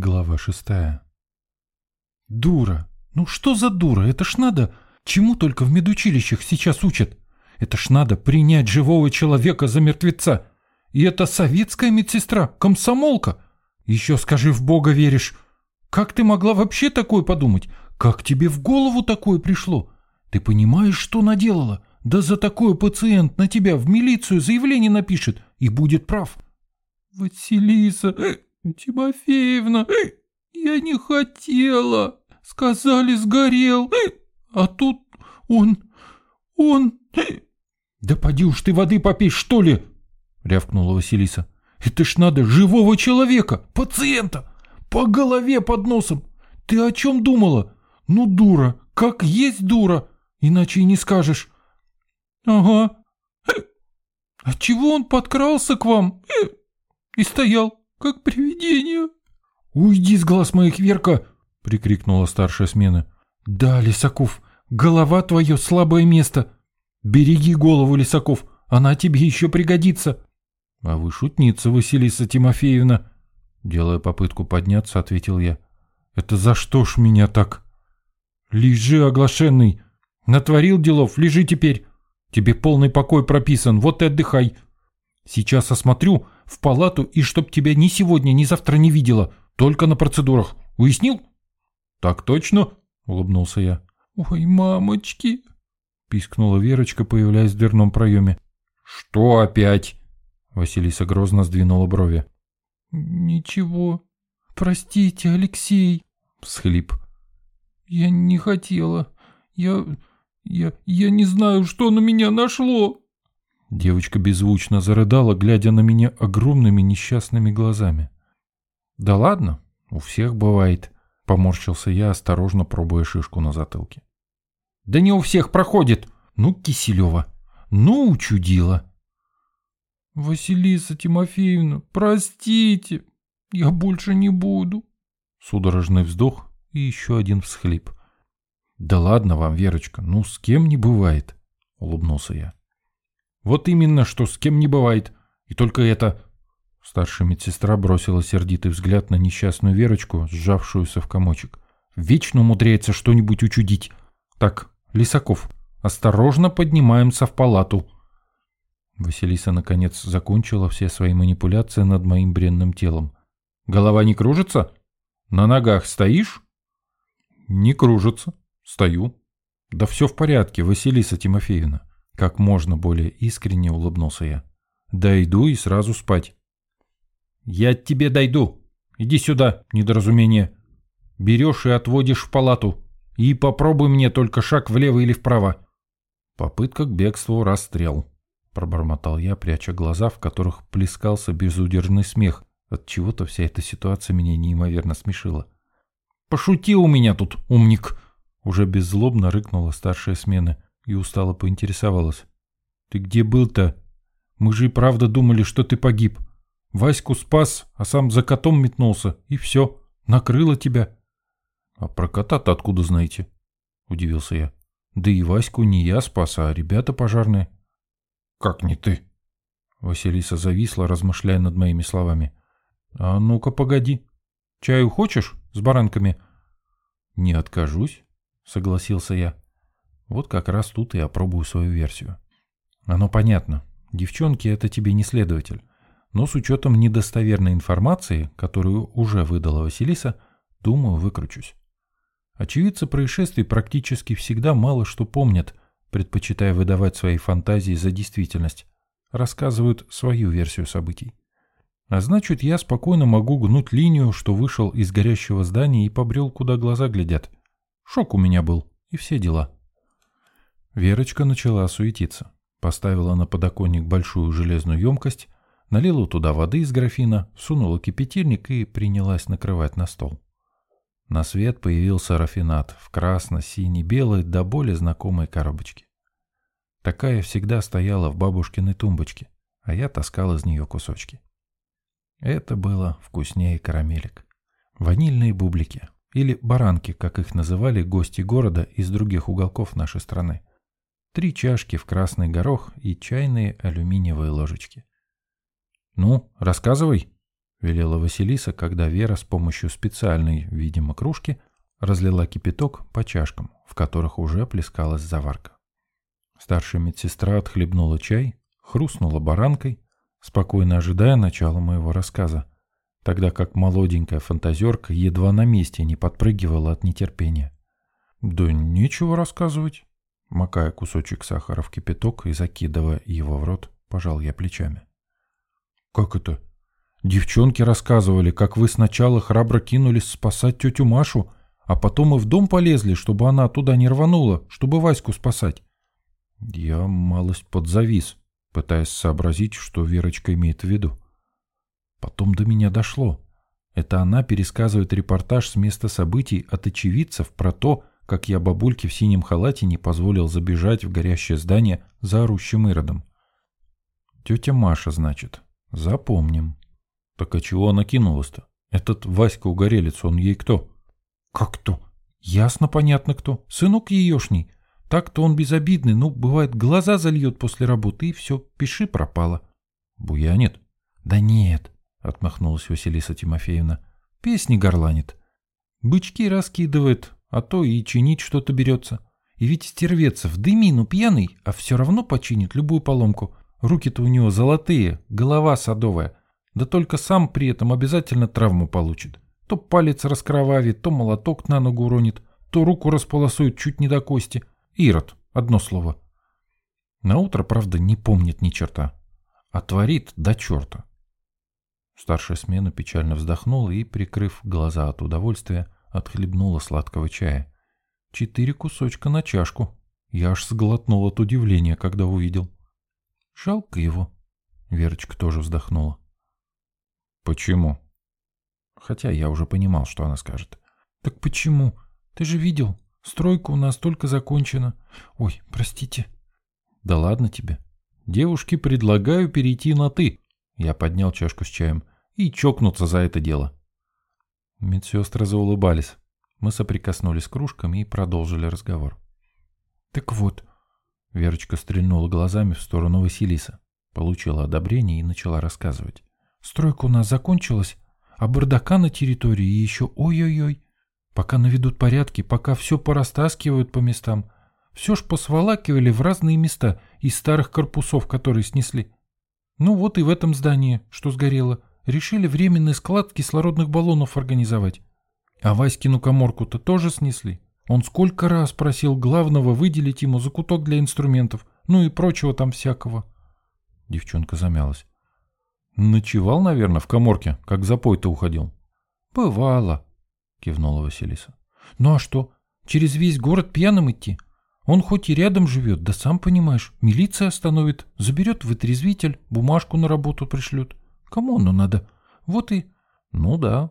Глава шестая. Дура! Ну что за дура? Это ж надо... Чему только в медучилищах сейчас учат? Это ж надо принять живого человека за мертвеца. И это советская медсестра, комсомолка. Еще скажи, в Бога веришь. Как ты могла вообще такое подумать? Как тебе в голову такое пришло? Ты понимаешь, что наделала? Да за такое пациент на тебя в милицию заявление напишет и будет прав. Василиса, Тимофеевна, я не хотела. Сказали, сгорел. А тут он, он... Да поди уж ты воды попей, что ли? Рявкнула Василиса. Это ж надо живого человека, пациента, по голове под носом. Ты о чем думала? Ну, дура, как есть дура, иначе и не скажешь. Ага. А чего он подкрался к вам и стоял, как привидение? Уйди с глаз моих, Верка, прикрикнула старшая смена. Да, Лисаков, голова твое слабое место. Береги голову, Лисаков, она тебе еще пригодится. А вы шутница, Василиса Тимофеевна. Делая попытку подняться, ответил я. Это за что ж меня так? Лежи, оглашенный. Натворил делов, лежи теперь. Тебе полный покой прописан, вот и отдыхай. Сейчас осмотрю в палату и чтоб тебя ни сегодня, ни завтра не видела. Только на процедурах. Уяснил? Так точно, улыбнулся я. Ой, мамочки, пискнула Верочка, появляясь в дверном проеме. Что опять? Василиса грозно сдвинула брови. «Ничего. Простите, Алексей», — всхлип. «Я не хотела. Я... я... я не знаю, что на меня нашло». Девочка беззвучно зарыдала, глядя на меня огромными несчастными глазами. «Да ладно, у всех бывает», — поморщился я, осторожно пробуя шишку на затылке. «Да не у всех проходит. Ну, Киселева, ну, учудила». «Василиса Тимофеевна, простите, я больше не буду». Судорожный вздох и еще один всхлип. «Да ладно вам, Верочка, ну с кем не бывает», — улыбнулся я. «Вот именно, что с кем не бывает. И только это...» Старшая медсестра бросила сердитый взгляд на несчастную Верочку, сжавшуюся в комочек. «Вечно умудряется что-нибудь учудить. Так, Лисаков, осторожно поднимаемся в палату». Василиса, наконец, закончила все свои манипуляции над моим бренным телом. «Голова не кружится? На ногах стоишь?» «Не кружится. Стою». «Да все в порядке, Василиса Тимофеевна». Как можно более искренне улыбнулся я. «Дойду и сразу спать». «Я тебе дойду. Иди сюда, недоразумение. Берешь и отводишь в палату. И попробуй мне только шаг влево или вправо». Попытка к бегству расстрел пробормотал я, пряча глаза, в которых плескался безудержный смех. От чего-то вся эта ситуация меня неимоверно смешила. «Пошути у меня тут, умник!» Уже беззлобно рыкнула старшая смена и устало поинтересовалась. «Ты где был-то? Мы же и правда думали, что ты погиб. Ваську спас, а сам за котом метнулся, и все, накрыло тебя». «А про кота-то откуда знаете?» – удивился я. «Да и Ваську не я спас, а ребята пожарные». «Как не ты?» Василиса зависла, размышляя над моими словами. «А ну-ка, погоди. Чаю хочешь с баранками?» «Не откажусь», — согласился я. «Вот как раз тут и опробую свою версию. Оно понятно. Девчонки — это тебе не следователь. Но с учетом недостоверной информации, которую уже выдала Василиса, думаю, выкручусь. Очевидцы происшествий практически всегда мало что помнят — предпочитая выдавать свои фантазии за действительность, рассказывают свою версию событий. А значит, я спокойно могу гнуть линию, что вышел из горящего здания и побрел, куда глаза глядят. Шок у меня был, и все дела. Верочка начала суетиться. Поставила на подоконник большую железную емкость, налила туда воды из графина, сунула кипятильник и принялась накрывать на стол. На свет появился рафинат в красно-сине-белой до боли знакомой коробочке. Такая всегда стояла в бабушкиной тумбочке, а я таскал из нее кусочки. Это было вкуснее карамелек. Ванильные бублики, или баранки, как их называли гости города из других уголков нашей страны. Три чашки в красный горох и чайные алюминиевые ложечки. «Ну, рассказывай», — велела Василиса, когда Вера с помощью специальной, видимо, кружки разлила кипяток по чашкам, в которых уже плескалась заварка. Старшая медсестра отхлебнула чай, хрустнула баранкой, спокойно ожидая начала моего рассказа, тогда как молоденькая фантазерка едва на месте не подпрыгивала от нетерпения. «Да нечего рассказывать», — макая кусочек сахара в кипяток и закидывая его в рот, пожал я плечами. «Как это? Девчонки рассказывали, как вы сначала храбро кинулись спасать тетю Машу, а потом и в дом полезли, чтобы она туда не рванула, чтобы Ваську спасать». Я малость подзавис, пытаясь сообразить, что Верочка имеет в виду. Потом до меня дошло. Это она пересказывает репортаж с места событий от очевидцев про то, как я бабульке в синем халате не позволил забежать в горящее здание за орущим иродом. Тетя Маша, значит. Запомним. Так а чего она кинулась-то? Этот Васька Угорелец, он ей кто? Как кто? Ясно, понятно кто. Сынок еешний. Так-то он безобидный, ну, бывает, глаза зальет после работы, и все, пиши пропало. Буянит? Да нет, отмахнулась Василиса Тимофеевна. Песни горланит. Бычки раскидывает, а то и чинить что-то берется. И ведь стервецов дымину пьяный, а все равно починит любую поломку. Руки-то у него золотые, голова садовая. Да только сам при этом обязательно травму получит. То палец раскровавит, то молоток на ногу уронит, то руку располосует чуть не до кости – Ирод, одно слово. На утро, правда, не помнит ни черта. А творит до черта. Старшая смена печально вздохнула и, прикрыв глаза от удовольствия, отхлебнула сладкого чая. Четыре кусочка на чашку. Я аж сглотнул от удивления, когда увидел. Жалко его. Верочка тоже вздохнула. Почему? Хотя я уже понимал, что она скажет. Так почему? Ты же видел, Стройка у нас только закончена. Ой, простите. Да ладно тебе. Девушке предлагаю перейти на «ты». Я поднял чашку с чаем. И чокнуться за это дело. Медсестры заулыбались. Мы соприкоснулись кружками и продолжили разговор. Так вот, Верочка стрельнула глазами в сторону Василиса, получила одобрение и начала рассказывать. Стройка у нас закончилась, а бардака на территории еще ой-ой-ой. Пока наведут порядки, пока все порастаскивают по местам. Все ж посволакивали в разные места из старых корпусов, которые снесли. Ну вот и в этом здании, что сгорело, решили временный склад кислородных баллонов организовать. А Васькину коморку-то тоже снесли. Он сколько раз просил главного выделить ему закуток для инструментов, ну и прочего там всякого. Девчонка замялась. Ночевал, наверное, в коморке, как запой-то уходил. Бывало, — кивнула Василиса. «Ну а что? Через весь город пьяным идти? Он хоть и рядом живет, да сам понимаешь, милиция остановит, заберет вытрезвитель, бумажку на работу пришлют. Кому оно надо? Вот и...» «Ну да».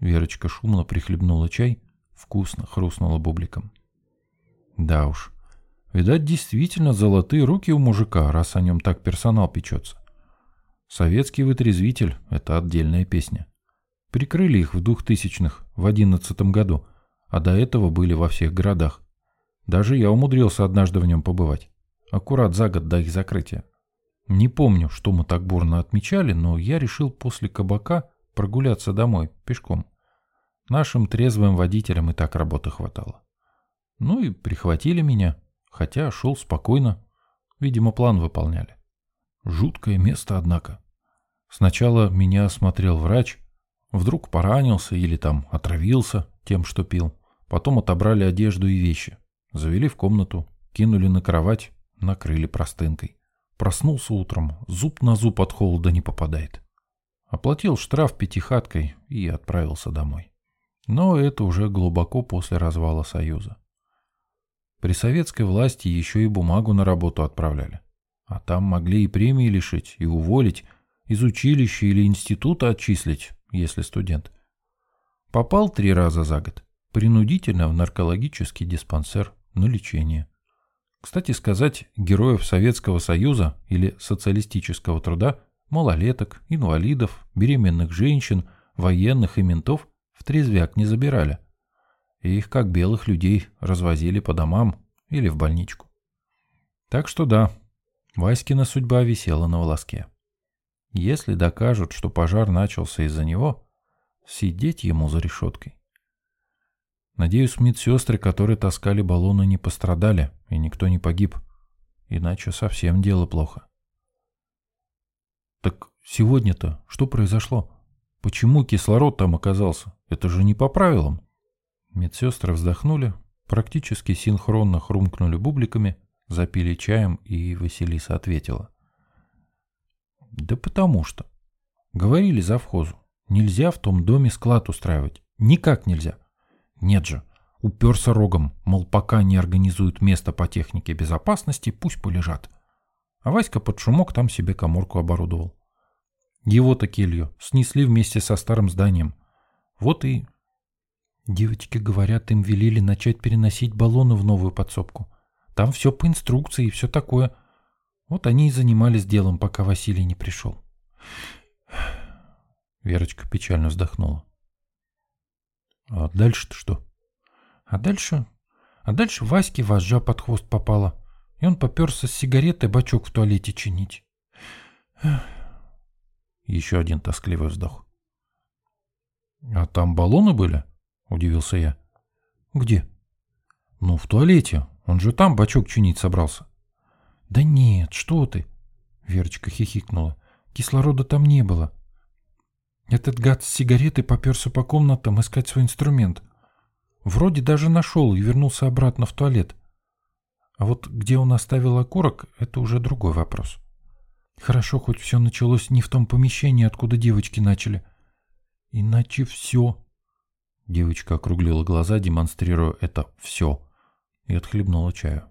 Верочка шумно прихлебнула чай, вкусно хрустнула бубликом. «Да уж. Видать, действительно золотые руки у мужика, раз о нем так персонал печется. Советский вытрезвитель — это отдельная песня. Прикрыли их в двухтысячных, в одиннадцатом году, а до этого были во всех городах. Даже я умудрился однажды в нем побывать. Аккурат за год до их закрытия. Не помню, что мы так бурно отмечали, но я решил после кабака прогуляться домой, пешком. Нашим трезвым водителям и так работы хватало. Ну и прихватили меня, хотя шел спокойно. Видимо, план выполняли. Жуткое место, однако. Сначала меня осмотрел врач, Вдруг поранился или там отравился тем, что пил. Потом отобрали одежду и вещи. Завели в комнату, кинули на кровать, накрыли простынкой. Проснулся утром, зуб на зуб от холода не попадает. Оплатил штраф пятихаткой и отправился домой. Но это уже глубоко после развала Союза. При советской власти еще и бумагу на работу отправляли. А там могли и премии лишить, и уволить, из училища или института отчислить, если студент. Попал три раза за год, принудительно в наркологический диспансер на лечение. Кстати сказать, героев Советского Союза или социалистического труда, малолеток, инвалидов, беременных женщин, военных и ментов в трезвяк не забирали. их, как белых людей, развозили по домам или в больничку. Так что да, Васькина судьба висела на волоске. Если докажут, что пожар начался из-за него, сидеть ему за решеткой. Надеюсь, медсестры, которые таскали баллоны, не пострадали, и никто не погиб. Иначе совсем дело плохо. Так сегодня-то что произошло? Почему кислород там оказался? Это же не по правилам. Медсестры вздохнули, практически синхронно хрумкнули бубликами, запили чаем, и Василиса ответила. Да потому что. Говорили завхозу. Нельзя в том доме склад устраивать. Никак нельзя. Нет же. Уперся рогом, мол, пока не организуют место по технике безопасности, пусть полежат. А Васька под шумок там себе коморку оборудовал. Его-то келью снесли вместе со старым зданием. Вот и... Девочки говорят, им велели начать переносить баллоны в новую подсобку. Там все по инструкции и все такое. Вот они и занимались делом, пока Василий не пришел. Верочка печально вздохнула. А дальше-то что? А дальше... А дальше Ваське вожжа под хвост попала, и он поперся с сигаретой бачок в туалете чинить. Еще один тоскливый вздох. «А там баллоны были?» — удивился я. «Где?» «Ну, в туалете. Он же там бачок чинить собрался». «Да нет, что ты!» — Верочка хихикнула. «Кислорода там не было. Этот гад с сигаретой поперся по комнатам искать свой инструмент. Вроде даже нашел и вернулся обратно в туалет. А вот где он оставил окурок, это уже другой вопрос». Хорошо, хоть все началось не в том помещении, откуда девочки начали. Иначе все. Девочка округлила глаза, демонстрируя это все, и отхлебнула чаю.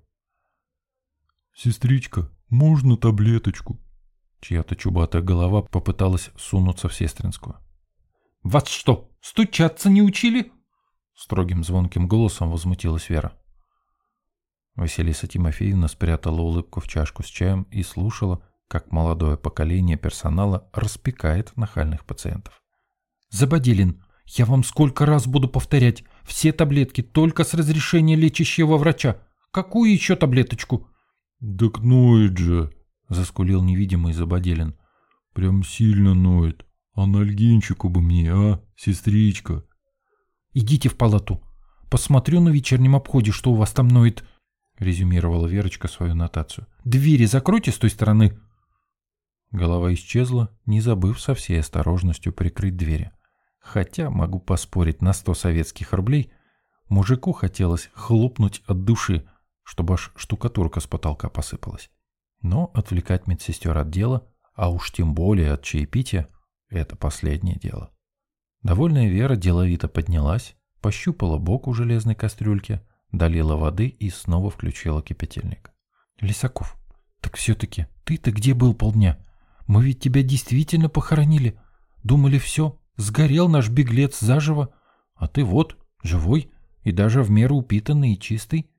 «Сестричка, можно таблеточку?» Чья-то чубатая голова попыталась сунуться в сестринскую. «Вас что, стучаться не учили?» Строгим звонким голосом возмутилась Вера. Василиса Тимофеевна спрятала улыбку в чашку с чаем и слушала, как молодое поколение персонала распекает нахальных пациентов. «Забодилин, я вам сколько раз буду повторять, все таблетки только с разрешения лечащего врача. Какую еще таблеточку?» «Так ноет же», — заскулил невидимый Забоделин. «Прям сильно ноет. Анальгинчику бы мне, а, сестричка?» «Идите в палату. Посмотрю на вечернем обходе, что у вас там ноет», — резюмировала Верочка свою нотацию. «Двери закройте с той стороны». Голова исчезла, не забыв со всей осторожностью прикрыть двери. Хотя, могу поспорить на сто советских рублей, мужику хотелось хлопнуть от души, чтобы аж штукатурка с потолка посыпалась. Но отвлекать медсестер от дела, а уж тем более от чаепития, это последнее дело. Довольная Вера деловито поднялась, пощупала бок у железной кастрюльки, долила воды и снова включила кипятильник. «Лисаков, так все-таки ты-то где был полдня? Мы ведь тебя действительно похоронили. Думали, все, сгорел наш беглец заживо. А ты вот, живой и даже в меру упитанный и чистый.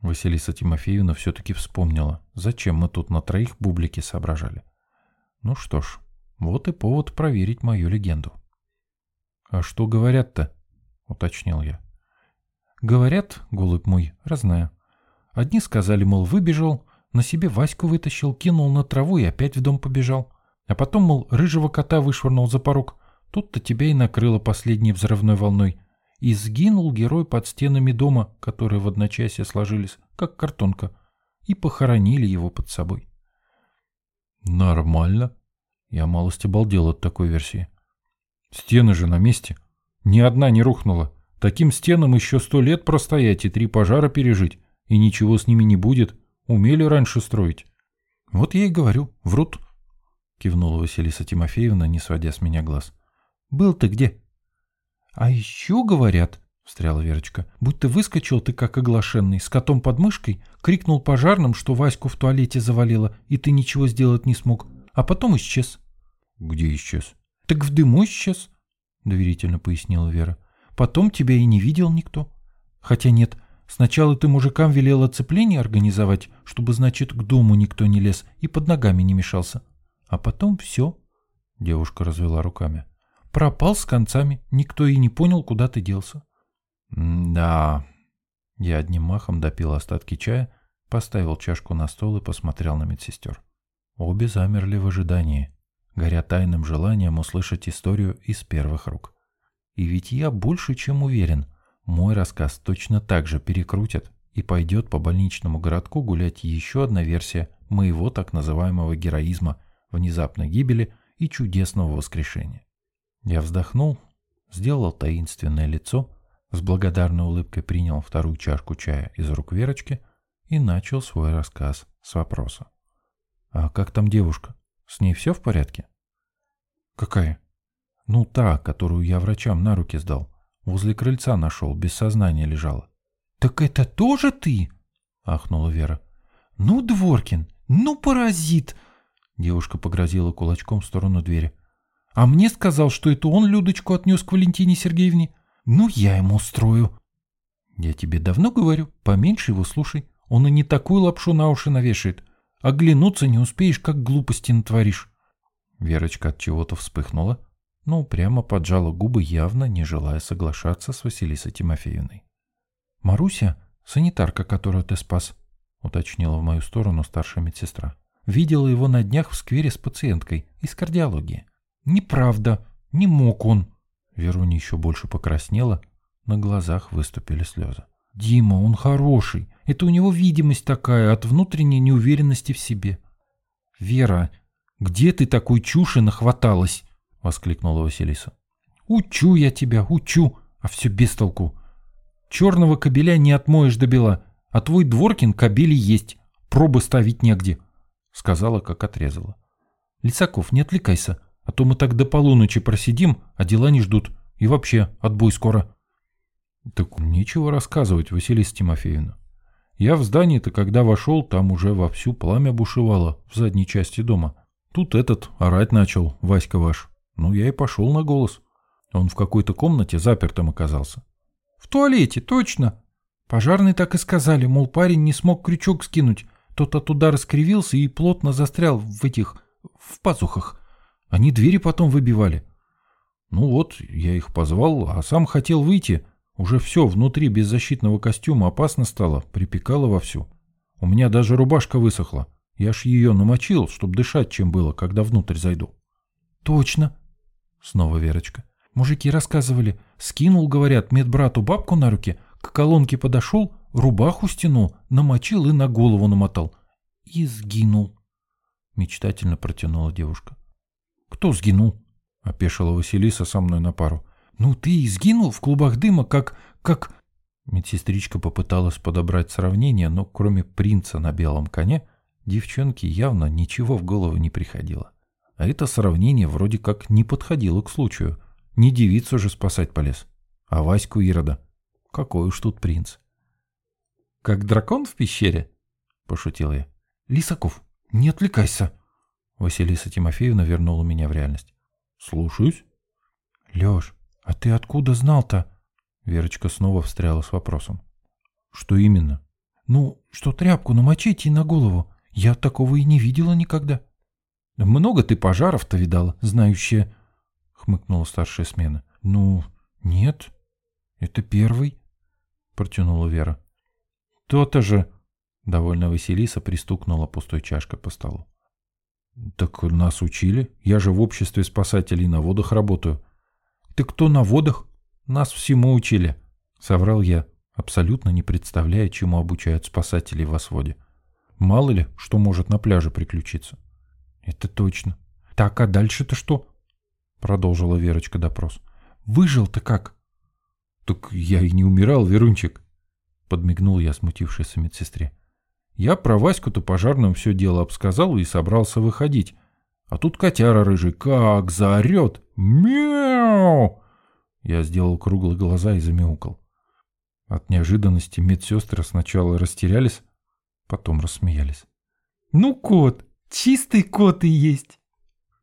Василиса Тимофеевна все-таки вспомнила, зачем мы тут на троих бублики соображали. Ну что ж, вот и повод проверить мою легенду. «А что говорят-то?» — уточнил я. «Говорят, голубь мой, разная. Одни сказали, мол, выбежал, на себе Ваську вытащил, кинул на траву и опять в дом побежал. А потом, мол, рыжего кота вышвырнул за порог. Тут-то тебя и накрыло последней взрывной волной. И сгинул герой под стенами дома, которые в одночасье сложились, как картонка, и похоронили его под собой. Нормально. Я малость обалдел от такой версии. Стены же на месте. Ни одна не рухнула. Таким стенам еще сто лет простоять и три пожара пережить, и ничего с ними не будет. Умели раньше строить. Вот я и говорю, врут. Кивнула Василиса Тимофеевна, не сводя с меня глаз. Был ты где? А еще говорят, встряла Верочка, будто выскочил ты как оглашенный, с котом под мышкой, крикнул пожарным, что Ваську в туалете завалило, и ты ничего сделать не смог, а потом исчез. Где исчез? Так в дыму исчез, доверительно пояснила Вера. Потом тебя и не видел никто. Хотя нет, Сначала ты мужикам велел оцепление организовать, чтобы, значит, к дому никто не лез и под ногами не мешался. А потом все. Девушка развела руками. Пропал с концами, никто и не понял, куда ты делся. да. Я одним махом допил остатки чая, поставил чашку на стол и посмотрел на медсестер. Обе замерли в ожидании. горя тайным желанием услышать историю из первых рук. И ведь я больше чем уверен, мой рассказ точно так же перекрутят и пойдет по больничному городку гулять еще одна версия моего так называемого героизма, внезапной гибели и чудесного воскрешения. Я вздохнул, сделал таинственное лицо, с благодарной улыбкой принял вторую чашку чая из рук Верочки и начал свой рассказ с вопроса. «А как там девушка? С ней все в порядке?» «Какая?» «Ну, та, которую я врачам на руки сдал. Возле крыльца нашел, без сознания лежала». «Так это тоже ты?» — ахнула Вера. «Ну, Дворкин, ну, паразит!» Девушка погрозила кулачком в сторону двери. «А мне сказал, что это он Людочку отнес к Валентине Сергеевне. Ну, я ему устрою». «Я тебе давно говорю, поменьше его слушай. Он и не такую лапшу на уши навешает. Оглянуться не успеешь, как глупости натворишь». Верочка от чего-то вспыхнула, но прямо поджала губы, явно не желая соглашаться с Василисой Тимофеевной. «Маруся, санитарка, которую ты спас», — уточнила в мою сторону старшая медсестра. «Видела его на днях в сквере с пациенткой из кардиологии». «Неправда, не мог он». Веруня еще больше покраснела, на глазах выступили слезы. «Дима, он хороший. Это у него видимость такая от внутренней неуверенности в себе». «Вера, где ты такой чуши нахваталась?» — воскликнула Василиса. «Учу я тебя, учу, а все без толку. Черного кобеля не отмоешь до бела, а твой Дворкин кобели есть, пробы ставить негде», — сказала, как отрезала. «Лисаков, не отвлекайся, а то мы так до полуночи просидим, а дела не ждут, и вообще отбой скоро». «Так нечего рассказывать, Василиса Тимофеевна. Я в здании-то, когда вошел, там уже вовсю пламя бушевало в задней части дома. Тут этот орать начал, Васька ваш. Ну, я и пошел на голос. Он в какой-то комнате запертым оказался. В туалете, точно. Пожарные так и сказали, мол, парень не смог крючок скинуть. Тот от удара скривился и плотно застрял в этих... в пазухах. Они двери потом выбивали. Ну вот, я их позвал, а сам хотел выйти. Уже все внутри без защитного костюма опасно стало, припекало вовсю. У меня даже рубашка высохла. Я ж ее намочил, чтобы дышать чем было, когда внутрь зайду. Точно. Снова Верочка. Мужики рассказывали. Скинул, говорят, медбрату бабку на руки, к колонке подошел, рубаху стянул, намочил и на голову намотал. И сгинул. Мечтательно протянула девушка. Кто сгинул? Опешила Василиса со мной на пару. Ну ты и сгинул в клубах дыма, как... как... Медсестричка попыталась подобрать сравнение, но кроме принца на белом коне, девчонке явно ничего в голову не приходило. А это сравнение вроде как не подходило к случаю. Не девицу же спасать полез, а Ваську Ирода. Какой уж тут принц. «Как дракон в пещере?» — пошутил я. «Лисаков, не отвлекайся!» Василиса Тимофеевна вернула меня в реальность. «Слушаюсь». «Леш, а ты откуда знал-то?» Верочка снова встряла с вопросом. «Что именно?» «Ну, что тряпку намочить и на голову. Я такого и не видела никогда». «Много ты пожаров-то видала, знающая хмыкнула старшая смена. «Ну, нет, это первый», — протянула Вера. «То-то же!» — довольно Василиса пристукнула пустой чашкой по столу. «Так нас учили. Я же в обществе спасателей на водах работаю». «Ты кто на водах? Нас всему учили», — соврал я, абсолютно не представляя, чему обучают спасателей в Осводе. Мало ли, что может на пляже приключиться. «Это точно. Так, а дальше-то что?» — продолжила Верочка допрос. «Выжил-то как?» «Так я и не умирал, Верунчик», — подмигнул я смутившейся медсестре. «Я про Ваську-то пожарным все дело обсказал и собрался выходить. А тут котяра рыжий как заорет! Мяу!» Я сделал круглые глаза и замяукал. От неожиданности медсестры сначала растерялись, потом рассмеялись. «Ну, кот! Чистый кот и есть!»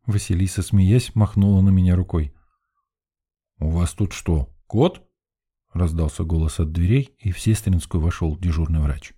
Василиса, смеясь, махнула на меня рукой. «У вас тут что, кот?» Раздался голос от дверей, и в сестринскую вошел дежурный врач.